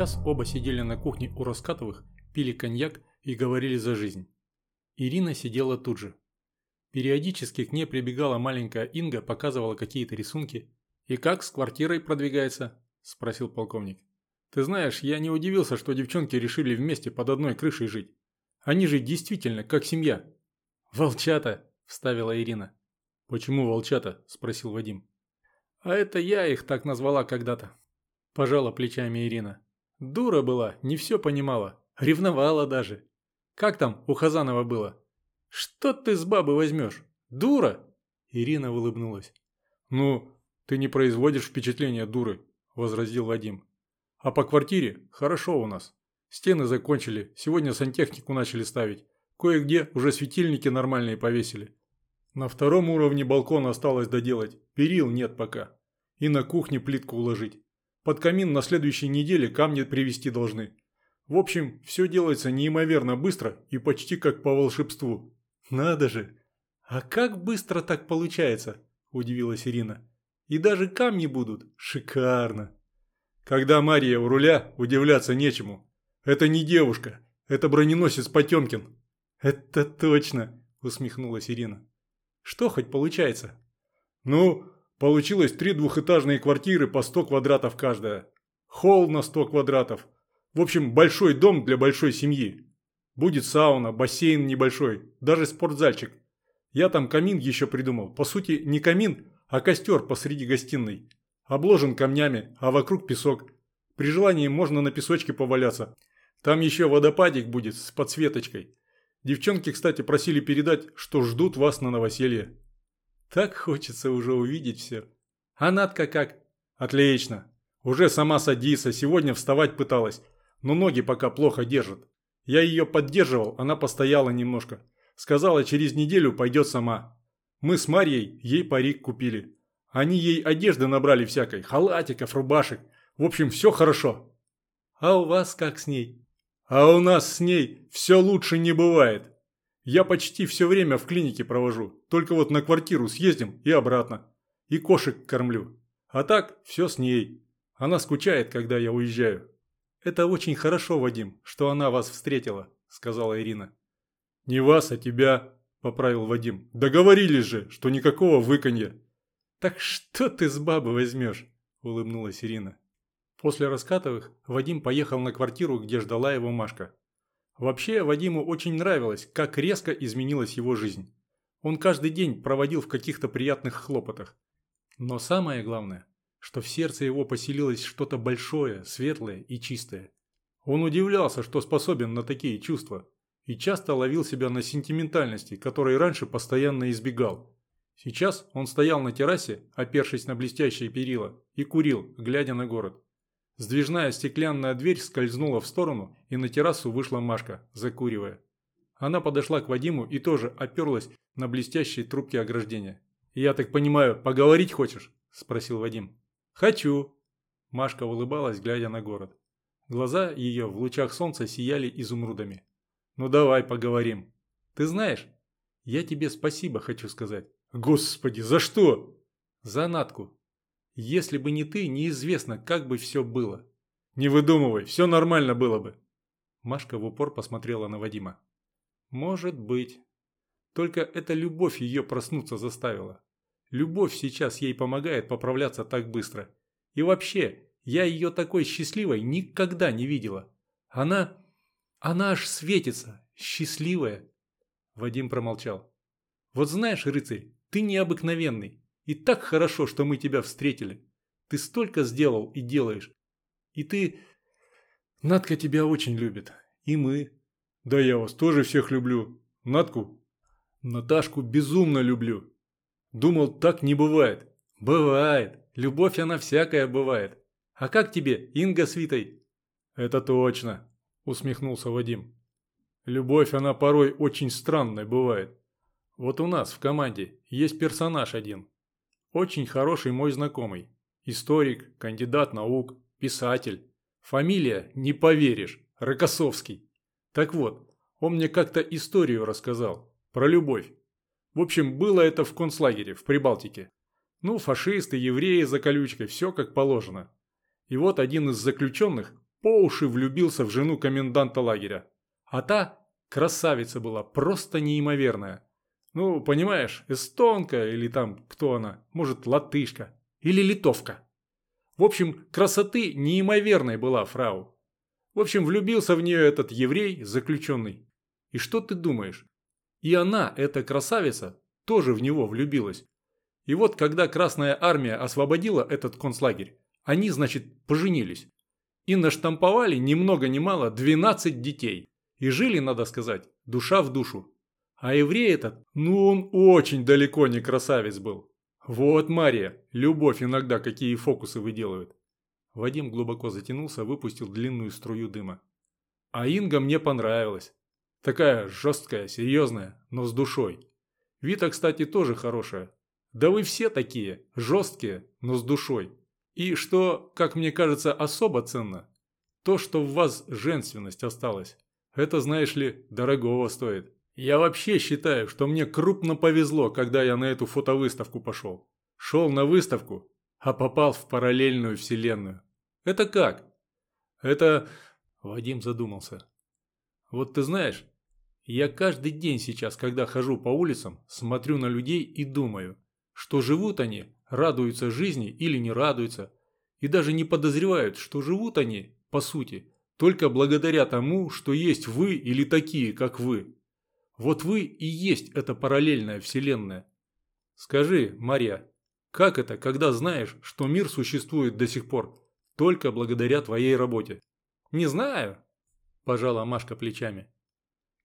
Сейчас оба сидели на кухне у Раскатовых, пили коньяк и говорили за жизнь. Ирина сидела тут же. Периодически к ней прибегала маленькая Инга, показывала какие-то рисунки. «И как с квартирой продвигается?» – спросил полковник. «Ты знаешь, я не удивился, что девчонки решили вместе под одной крышей жить. Они же действительно как семья». «Волчата!» – вставила Ирина. «Почему волчата?» – спросил Вадим. «А это я их так назвала когда-то», – пожала плечами Ирина. «Дура была, не все понимала, ревновала даже. Как там у Хазанова было? Что ты с бабы возьмешь? Дура?» Ирина улыбнулась. «Ну, ты не производишь впечатления дуры», – возразил Вадим. «А по квартире хорошо у нас. Стены закончили, сегодня сантехнику начали ставить. Кое-где уже светильники нормальные повесили. На втором уровне балкон осталось доделать, перил нет пока. И на кухне плитку уложить. Под камин на следующей неделе камни привезти должны. В общем, все делается неимоверно быстро и почти как по волшебству. Надо же! А как быстро так получается? Удивилась Ирина. И даже камни будут. Шикарно. Когда Мария у руля, удивляться нечему. Это не девушка, это броненосец Потемкин. Это точно, усмехнулась Ирина. Что хоть получается? Ну, получилось три двухэтажные квартиры по 100 квадратов каждая. Холл на 100 квадратов – в общем, большой дом для большой семьи. Будет сауна, бассейн небольшой, даже спортзальчик. Я там камин еще придумал. По сути, не камин, а костер посреди гостиной. Обложен камнями, а вокруг песок. При желании можно на песочке поваляться. Там еще водопадик будет с подсветочкой. Девчонки, кстати, просили передать, что ждут вас на новоселье. Так хочется уже увидеть все. А Надка как? Отлично. Уже сама садится, сегодня вставать пыталась но ноги пока плохо держат. Я ее поддерживал, она постояла немножко. Сказала, через неделю пойдет сама. Мы с Марьей ей парик купили. Они ей одежды набрали всякой, халатиков, рубашек. В общем, все хорошо. А у вас как с ней? А у нас с ней все лучше не бывает. Я почти все время в клинике провожу. Только вот на квартиру съездим и обратно. И кошек кормлю. А так все с ней. Она скучает, когда я уезжаю. «Это очень хорошо, Вадим, что она вас встретила», – сказала Ирина. «Не вас, а тебя», – поправил Вадим. «Договорились же, что никакого выканья». «Так что ты с бабы возьмешь?» – улыбнулась Ирина. После Раскатовых Вадим поехал на квартиру, где ждала его Машка. Вообще, Вадиму очень нравилось, как резко изменилась его жизнь. Он каждый день проводил в каких-то приятных хлопотах. Но самое главное, что в сердце его поселилось что-то большое, светлое и чистое. Он удивлялся, что способен на такие чувства, и часто ловил себя на сентиментальности, которой раньше постоянно избегал. Сейчас он стоял на террасе, опершись на блестящие перила, и курил, глядя на город. Сдвижная стеклянная дверь скользнула в сторону, и на террасу вышла Машка, закуривая. Она подошла к Вадиму и тоже оперлась на блестящие трубки ограждения. «Я так понимаю, поговорить хочешь?» – спросил Вадим. «Хочу!» Машка улыбалась, глядя на город. Глаза ее в лучах солнца сияли изумрудами. «Ну давай поговорим. Ты знаешь, я тебе спасибо хочу сказать». «Господи, за что?» «За Натку. Если бы не ты, неизвестно, как бы все было». «Не выдумывай, все нормально было бы». Машка в упор посмотрела на Вадима. «Может быть. Только эта любовь ее проснуться заставила. Любовь сейчас ей помогает поправляться так быстро. И вообще, я ее такой счастливой никогда не видела. Она... она аж светится, счастливая. Вадим промолчал. Вот знаешь, рыцарь, ты необыкновенный. И так хорошо, что мы тебя встретили. Ты столько сделал и делаешь. И ты... Надка тебя очень любит. И мы. Да я вас тоже всех люблю. Надку? Наташку безумно люблю. Думал, так не бывает. Бывает. Любовь она всякая бывает. А как тебе, Инга с Витой? Это точно, усмехнулся Вадим. Любовь она порой очень странной бывает. Вот у нас в команде есть персонаж один. Очень хороший мой знакомый. Историк, кандидат наук, писатель. Фамилия, не поверишь, Рокоссовский. Так вот, он мне как-то историю рассказал. Про любовь. В общем, было это в концлагере, в Прибалтике. Ну, фашисты, евреи за колючкой, все как положено. И вот один из заключенных, по уши влюбился в жену коменданта лагеря. А та красавица была, просто неимоверная. Ну, понимаешь, эстонка или там кто она, может, латышка или литовка. В общем, красоты неимоверной была фрау. В общем, влюбился в нее этот еврей, заключенный. И что ты думаешь? И она, эта красавица, тоже в него влюбилась. И вот, когда Красная Армия освободила этот концлагерь, они, значит, поженились. И наштамповали ни много ни мало 12 детей. И жили, надо сказать, душа в душу. А еврей этот, ну он очень далеко не красавец был. Вот Мария, любовь иногда какие фокусы выделывает. Вадим глубоко затянулся, выпустил длинную струю дыма. А Инга мне понравилась. Такая жесткая, серьезная, но с душой. Вита, кстати, тоже хорошая. Да вы все такие, жесткие, но с душой. И что, как мне кажется, особо ценно, то, что в вас женственность осталась. Это, знаешь ли, дорогого стоит. Я вообще считаю, что мне крупно повезло, когда я на эту фотовыставку пошел. Шел на выставку, а попал в параллельную вселенную. Это как? Это... Вадим задумался. Вот ты знаешь, я каждый день сейчас, когда хожу по улицам, смотрю на людей и думаю, что живут они, радуются жизни или не радуются, и даже не подозревают, что живут они, по сути, только благодаря тому, что есть вы или такие, как вы. Вот вы и есть эта параллельная вселенная. Скажи, Мария, как это, когда знаешь, что мир существует до сих пор, только благодаря твоей работе? Не знаю, пожала Машка плечами.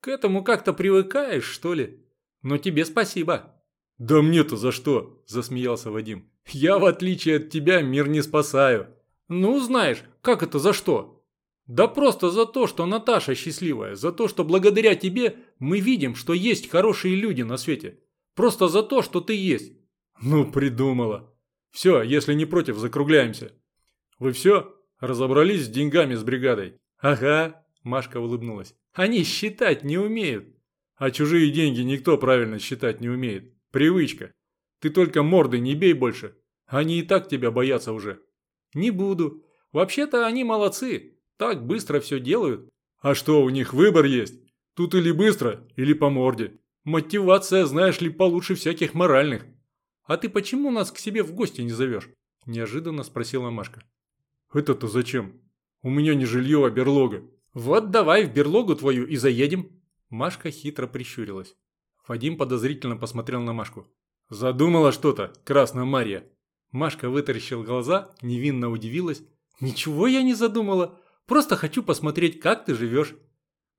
К этому как-то привыкаешь, что ли? Но тебе спасибо. Да мне-то за что? Засмеялся Вадим. Я, в отличие от тебя, мир не спасаю. Ну, знаешь, как это за что? Да просто за то, что Наташа счастливая, за то, что благодаря тебе мы видим, что есть хорошие люди на свете. Просто за то, что ты есть. Ну, придумала. Все, если не против, закругляемся. Вы все? Разобрались с деньгами с бригадой? Ага, Машка улыбнулась. Они считать не умеют. А чужие деньги никто правильно считать не умеет. Привычка. Ты только морды не бей больше. Они и так тебя боятся уже. Не буду. Вообще-то они молодцы. Так быстро все делают. А что, у них выбор есть? Тут или быстро, или по морде. Мотивация, знаешь ли, получше всяких моральных. А ты почему нас к себе в гости не зовешь? Неожиданно спросила Машка. Это-то зачем? У меня не жилье, а берлога. Вот давай в берлогу твою и заедем. Машка хитро прищурилась. Вадим подозрительно посмотрел на Машку. Задумала что-то, Красная Марья. Машка вытаращил глаза, невинно удивилась. Ничего я не задумала. Просто хочу посмотреть, как ты живешь».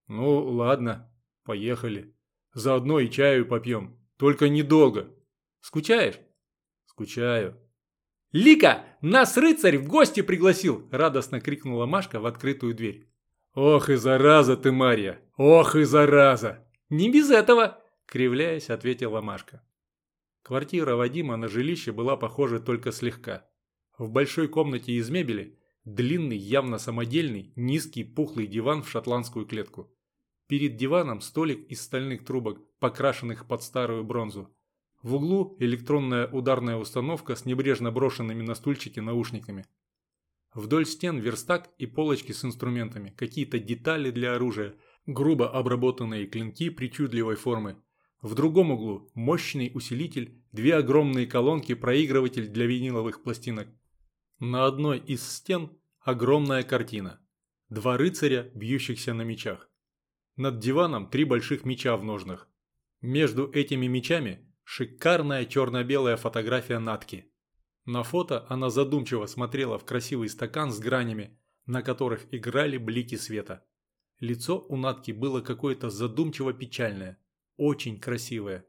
«Ну, ладно, поехали. Заодно и чаю попьем. Только недолго. Скучаешь?» «Скучаю». «Лика, нас рыцарь в гости пригласил!» – радостно крикнула Машка в открытую дверь. «Ох и зараза ты, Марья! Ох и зараза!» «Не без этого!» – кривляясь, ответила Машка. Квартира Вадима на жилище была похожа только слегка. В большой комнате из мебели Длинный, явно самодельный, низкий, пухлый диван в шотландскую клетку. Перед диваном столик из стальных трубок, покрашенных под старую бронзу. В углу электронная ударная установка с небрежно брошенными на стульчике наушниками. Вдоль стен верстак и полочки с инструментами, какие-то детали для оружия, грубо обработанные клинки причудливой формы. В другом углу мощный усилитель, две огромные колонки, проигрыватель для виниловых пластинок – на одной из стен огромная картина. Два рыцаря, бьющихся на мечах. Над диваном три больших меча в ножнах. Между этими мечами шикарная черно-белая фотография Натки. На фото она задумчиво смотрела в красивый стакан с гранями, на которых играли блики света. Лицо у Натки было какое-то задумчиво печальное, очень красивое.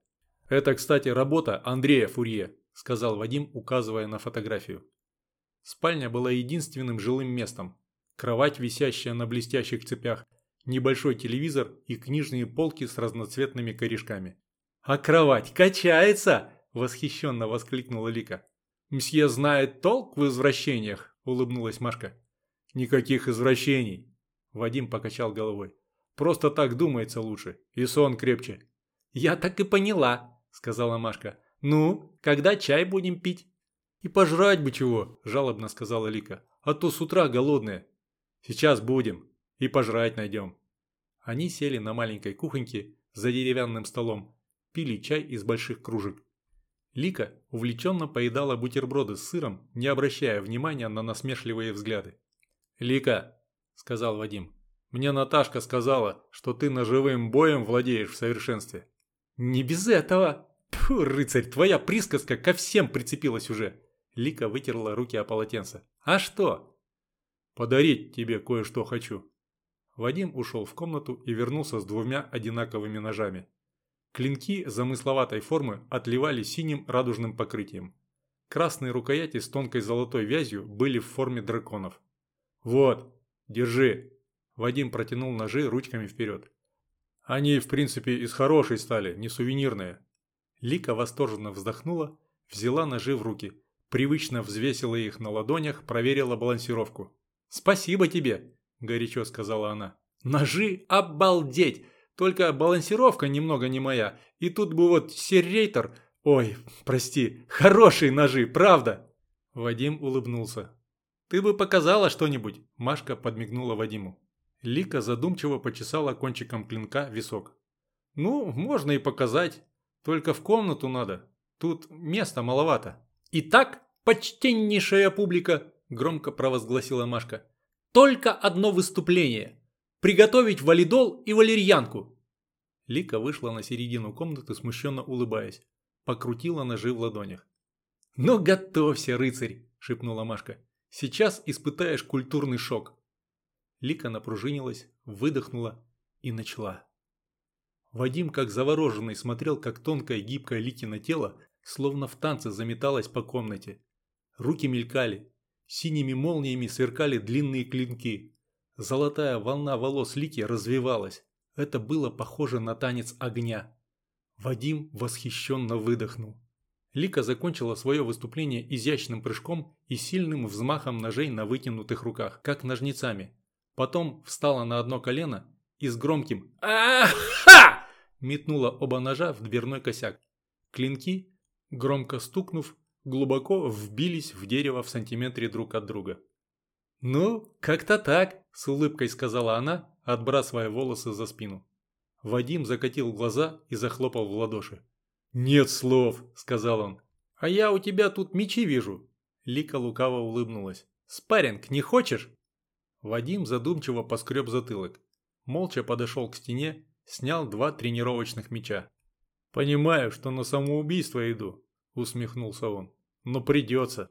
«Это, кстати, работа Андрея Фурье», – сказал Вадим, указывая на фотографию. Спальня была единственным жилым местом. Кровать, висящая на блестящих цепях, небольшой телевизор и книжные полки с разноцветными корешками. «А кровать качается!» – восхищенно воскликнула Лика. «Мсье знает толк в извращениях!» – улыбнулась Машка. «Никаких извращений!» – Вадим покачал головой. «Просто так думается лучше, и сон крепче». «Я так и поняла», – сказала Машка. «Ну, когда чай будем пить?» «И пожрать бы чего», – жалобно сказала Лика. «А то с утра голодная». Сейчас будем. И пожрать найдем. Они сели на маленькой кухоньке за деревянным столом, пили чай из больших кружек. Лика увлеченно поедала бутерброды с сыром, не обращая внимания на насмешливые взгляды. «Лика», – сказал Вадим, – «мне Наташка сказала, что ты ножевым боем владеешь в совершенстве». «Не без этого!» Фу, рыцарь, твоя присказка ко всем прицепилась уже. Лика вытерла руки о полотенце. А что? Подарить тебе кое-что хочу. Вадим ушел в комнату и вернулся с двумя одинаковыми ножами. Клинки замысловатой формы отливали синим радужным покрытием. Красные рукояти с тонкой золотой вязью были в форме драконов. «Вот, держи!» Вадим протянул ножи ручками вперед. «Они, в принципе, из хорошей стали, не сувенирные. Лика восторженно вздохнула, взяла ножи в руки, привычно взвесила их на ладонях, проверила балансировку. «Спасибо тебе!» – горячо сказала она. «Ножи обалдеть! Только балансировка немного не моя. И тут бы вот серрейтер... Ой, прости, хорошие ножи, правда!» Вадим улыбнулся. «Ты бы показала что-нибудь?» – Машка подмигнула Вадиму. Лика задумчиво почесала кончиком клинка висок. «Ну, можно и показать. Только в комнату надо. Тут места маловато. Итак, почтеннейшая публика, громко провозгласила Машка. Только одно выступление. Приготовить валидол и валерьянку. Лика вышла на середину комнаты, смущенно улыбаясь. Покрутила ножи в ладонях. «Ну готовься, рыцарь!» – шепнула Машка. «Сейчас испытаешь культурный шок». Лика напружинилась, выдохнула и начала. Вадим, как завороженный, смотрел, как тонкое гибкое Ликино тело, словно в танце заметалось по комнате. Руки мелькали, синими молниями сверкали длинные клинки. Золотая волна волос Лики развивалась. Это было похоже на танец огня. Вадим восхищенно выдохнул. Лика закончила свое выступление изящным прыжком и сильным взмахом ножей на вытянутых руках, как ножницами. Потом встала на одно колено и с громким «Ах-ха!» метнула оба ножа в дверной косяк. Клинки, громко стукнув, глубоко вбились в дерево в сантиметре друг от друга. «Ну, как-то так», – с улыбкой сказала она, отбрасывая волосы за спину. Вадим закатил глаза и захлопал в ладоши. «Нет слов», – сказал он. «А я у тебя тут мечи вижу». Лика лукаво улыбнулась. «Спарринг не хочешь?» Вадим задумчиво поскреб затылок. Молча подошел к стене Снял два тренировочных мяча. «Понимаю, что на самоубийство иду», – усмехнулся он. «Но придется.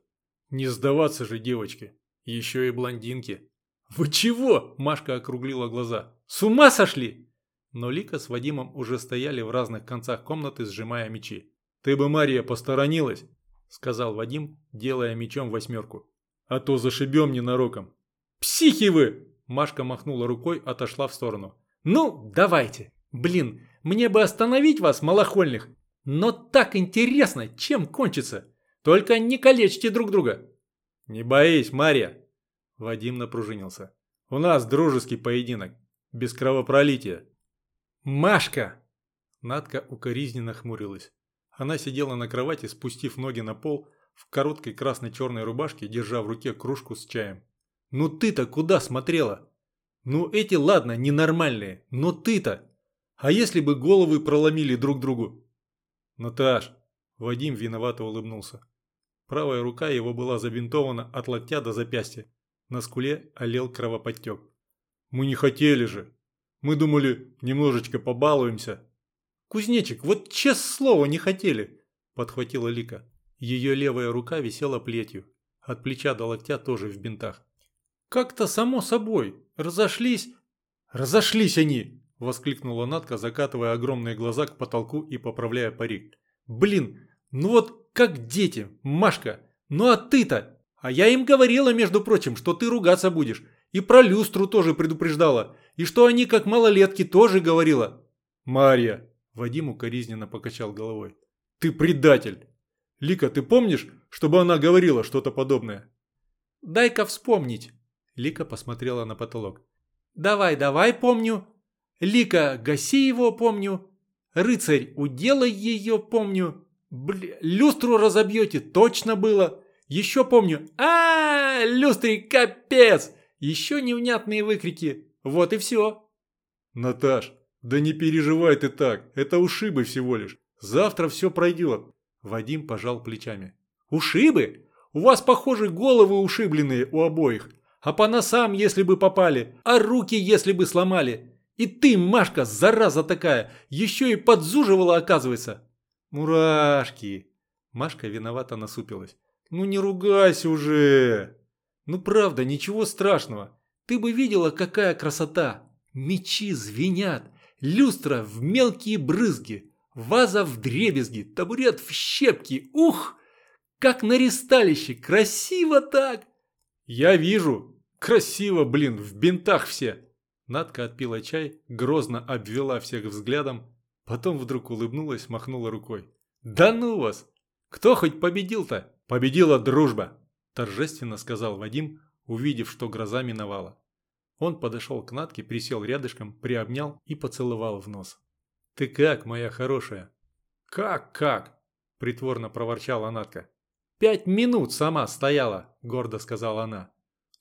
Не сдаваться же девочке. Еще и блондинке». «Вы чего?» – Машка округлила глаза. «С ума сошли?» Но Лика с Вадимом уже стояли в разных концах комнаты, сжимая мечи. «Ты бы, Мария, посторонилась», – сказал Вадим, делая мечом восьмерку. «А то зашибем ненароком». «Психи вы!» – Машка махнула рукой, отошла в сторону. «Ну, давайте. Блин, мне бы остановить вас, малохольных. Но так интересно, чем кончится. Только не калечьте друг друга». «Не боись, Мария!» Вадим напружинился. «У нас дружеский поединок. Без кровопролития». «Машка!» Надка укоризненно хмурилась. Она сидела на кровати, спустив ноги на пол, в короткой красно-черной рубашке, держа в руке кружку с чаем. «Ну ты-то куда смотрела?» Ну эти ладно, ненормальные, но ты-то... А если бы головы проломили друг другу? Наташ, Вадим виновато улыбнулся. Правая рука его была забинтована от локтя до запястья. На скуле олел кровоподтек. Мы не хотели же. Мы думали, немножечко побалуемся. Кузнечик, вот честное слово, не хотели, подхватила Лика. Ее левая рука висела плетью. От плеча до локтя тоже в бинтах. Как-то само собой. Разошлись. Разошлись они, воскликнула Натка, закатывая огромные глаза к потолку и поправляя парик. Блин, ну вот как дети, Машка. Ну а ты-то? А я им говорила, между прочим, что ты ругаться будешь. И про люстру тоже предупреждала. И что они как малолетки тоже говорила. Марья, Вадим укоризненно покачал головой. Ты предатель. Лика, ты помнишь, чтобы она говорила что-то подобное? Дай-ка вспомнить. Лика посмотрела на потолок. «Давай, давай, помню. Лика, гаси его, помню. Рыцарь, уделай ее, помню. Бля, люстру разобьете, точно было. Еще помню. а, -а, -а люстре капец. Еще невнятные выкрики. Вот и все. Наташ, да не переживай ты так, это ушибы всего лишь. Завтра все пройдет. Вадим пожал плечами. Ушибы? У вас, похоже, головы ушибленные у обоих. А по носам, если бы попали, а руки, если бы сломали. И ты, Машка, зараза такая, еще и подзуживала, оказывается. Мурашки. Машка виновато насупилась. Ну не ругайся уже. Ну правда, ничего страшного. Ты бы видела, какая красота. Мечи звенят, люстра в мелкие брызги, ваза в дребезги, табурет в щепки. Ух! Как на ресталище, красиво так! Я вижу. Красиво, блин, в бинтах все. Надка отпила чай, грозно обвела всех взглядом, потом вдруг улыбнулась, махнула рукой. «Да ну вас! Кто хоть победил-то? Победила дружба!» Торжественно сказал Вадим, увидев, что гроза миновала. Он подошел к Натке, присел рядышком, приобнял и поцеловал в нос. «Ты как, моя хорошая?» «Как, как?» – притворно проворчала Натка. «Пять минут сама стояла», – гордо сказала она.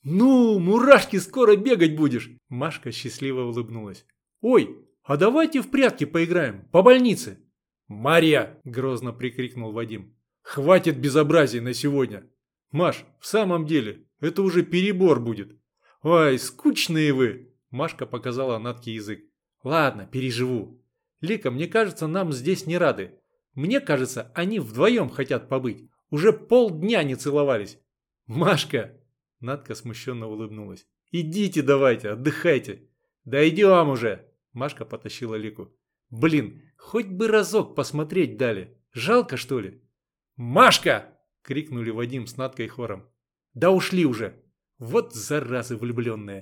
«Ну, мурашки, скоро бегать будешь!» Машка счастливо улыбнулась. «Ой, а давайте в прятки поиграем, по больнице!» «Марья!» – грозно прикрикнул Вадим. «Хватит безобразий на сегодня! Маш, в самом деле, это уже перебор будет!» «Ой, скучные вы!» – Машка показала Натке язык. «Ладно, переживу. Лика, мне кажется, нам здесь не рады. Мне кажется, они вдвоем хотят побыть. Уже полдня не целовались. Машка, Надка смущенно улыбнулась. «Идите давайте, отдыхайте!» «Да идем уже!» Машка потащила Лику. «Блин, хоть бы разок посмотреть дали. Жалко, что ли?» «Машка!» — крикнули Вадим с Надкой хором. «Да ушли уже! Вот заразы влюбленные!»